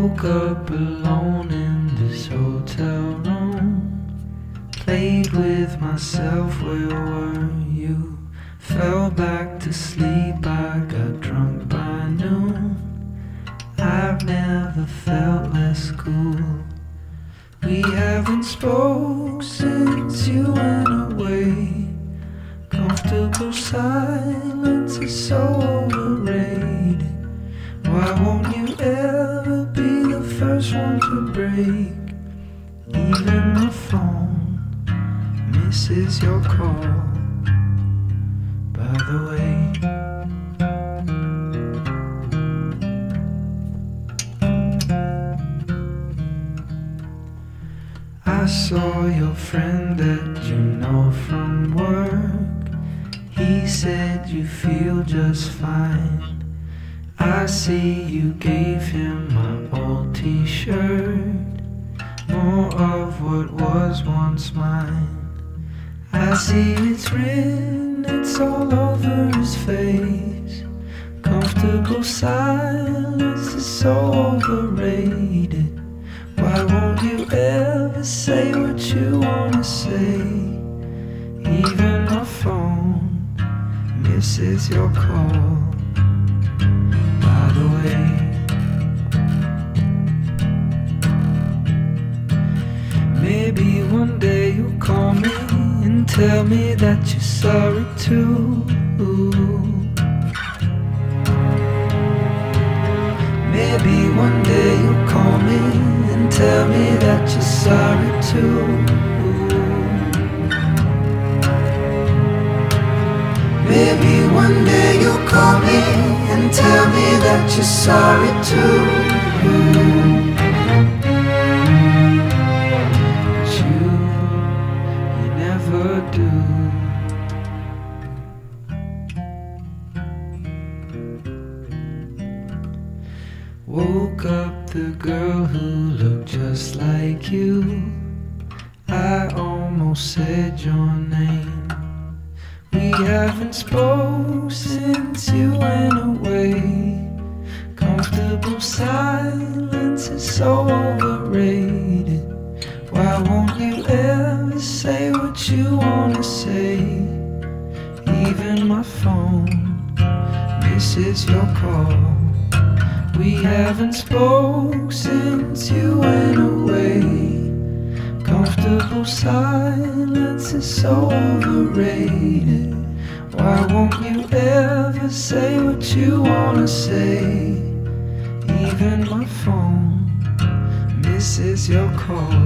Woke up alone in this hotel room. Played with myself, where were you? Fell back to sleep, I got drunk by noon. I've never felt less cool. We haven't spoke since you went away. Comfortable silence is so overrated. Why won't you ever be the first one to break? Even the phone misses your call. By the way. I saw your friend that you know from work. He said you feel just fine. I see you gave him my old t shirt. More of what was once mine. I see it's written, it's all over his face. Comfortable silence is so overrated. Why won't you ever say what you wanna say? Even my phone misses your call. One day you'll call me and tell me that you're sorry too. Maybe one day you'll call me and tell me that you're sorry too. Maybe one day you'll call me and tell me that you're sorry too. Woke up the girl who looked just like you. I almost said your name. We haven't spoke since you went away. Comfortable silence is so overrated. Why won't you ever say what you wanna say? Even my phone misses your call. Haven't spoke since you went away. Comfortable silence is so overrated. Why won't you ever say what you wanna say? Even my phone misses your call.